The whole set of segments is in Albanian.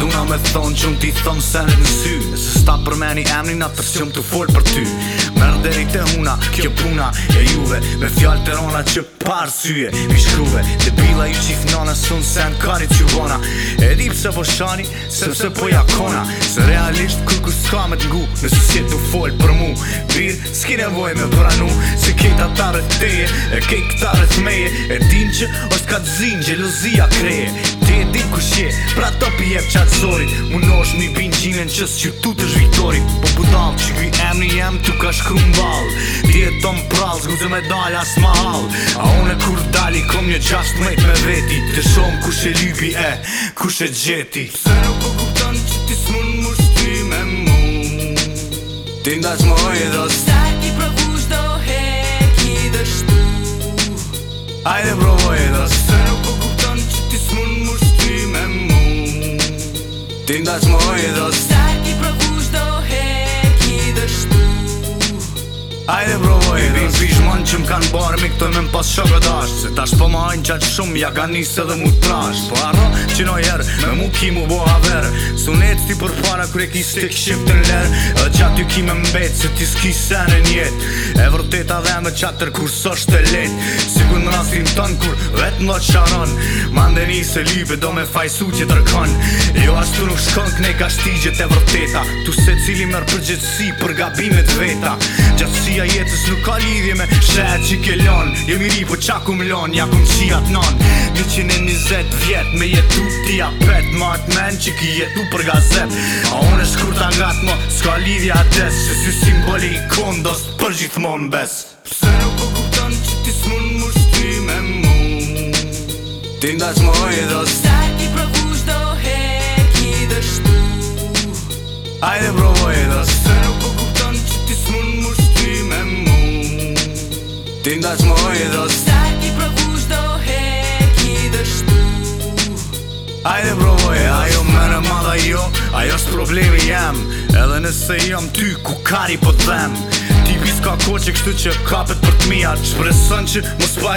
Duna me thonë që unë ti thonë se në në sy E se sta përmeni emni na të shumë të folë për ty Merë dhe të huna, kjo puna e juve Me fjallë të rona që parë syje Mi shkruve, të bila ju qif nana Së në sen karit që vona E di pëse po shani, se pëse po jakona Se realisht kërë kërë s'ka me t'ngu Në si të folë për mu Birë, s'ki nevoj me pranu Se kejta ta rëteje, e kejta rëtëmeje E din që është ka të zinë, gjelozia kreje ti e di ku shi Pra topi jep qatë sori Mu nosh mi bin gjinën qës që tu të zhviktori Po budal që gri emni jem tu ka shkru në val Ti e pral zguzë me dal as ma hal A une kur dali kom një gjasht mejt me veti Të shom ku e lybi e ku e gjeti Pse nuk po kuptan që ti s'mun më shti me mu Ti nda që moj dhe Sajt ti provush do Ajde provoj brindas movidos janë që m'kanë barë Mi këtoj me m'pas shokë dasht Se tash po ma anë qaqë shumë Ja ka nisë edhe mu t'prasht Po arro që no jërë Me mu ki mu bo haverë Sunet ti për para kër e ki shtë të këshif të lërë E gjatë ju ki me mbetë Se ti s'ki sene njetë E vërteta dhe me qatër kur sështë të letë Sigur në rastin tënë kur vetë në të sharon Mandeni se lipe do me fajsu që të rëkon Jo ashtu nuk shkon këne ka shtigjet e vërteta Tu se cili mërë përgjithsi për gabimet veta Gjatësia jetës nuk ka lidhje me shet që ke lon Jo mi ri po qa ku më lon, ja ku më qiat non 120 vjet me jetu ti pet Ma atë men që ki jetu për gazet A unë është kur ta nga të s'ka lidhja des Që si simboli i kondos për gjithmon bes Pse nuk po kupton që ti s'mun më shty me mu Ti nda që më hojdos Sa ki provu shdo her ki dështu Ajde provoj Tindash më i dhës Sajti provush do hek i dështu Ajde provoje, ajo mërë madha jo Ajo s'problemi jemë Edhe nëse jam ty ku kari po të dhem Ti bis ka koqe kështu që kapet për të mijat Shpresën që mos pa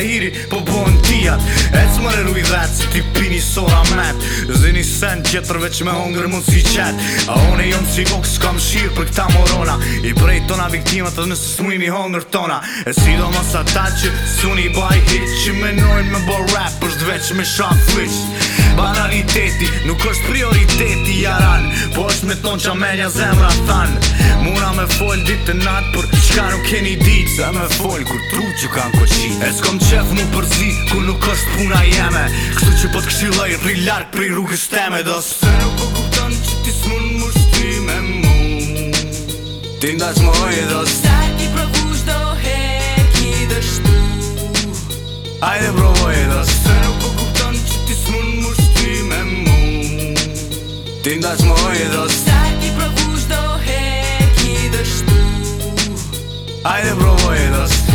po bojnë tijat Ec më rëruj vetë si ti pini sora met Zini sen tjetër veç me hongër mund si qet A unë e jonë si vok s'kam shirë për këta morona I prej tona viktimat edhe nëse s'mu imi hongër tona E si do mos ata që suni i baj hit Që menojnë me bo rap është veç me shot switch Banaliteti nuk është prioriteti jaran është me thonë që menja zemra thanë Muna me fol dit të natë për qka nuk keni ditë Se me fol kur tru që kanë koqi E s'kom qef mu përzi ku nuk është puna jeme Kështu që po t'kshiloj rri larkë Pri rrugës teme Do se nuk po kuptan që ti s'mun më shty me mu Ti nda qmoj do Sa ti provush do heki dështu Ajde bro Lindas moje do Sa ti provuš do heki dështu Ajde provoje do Sa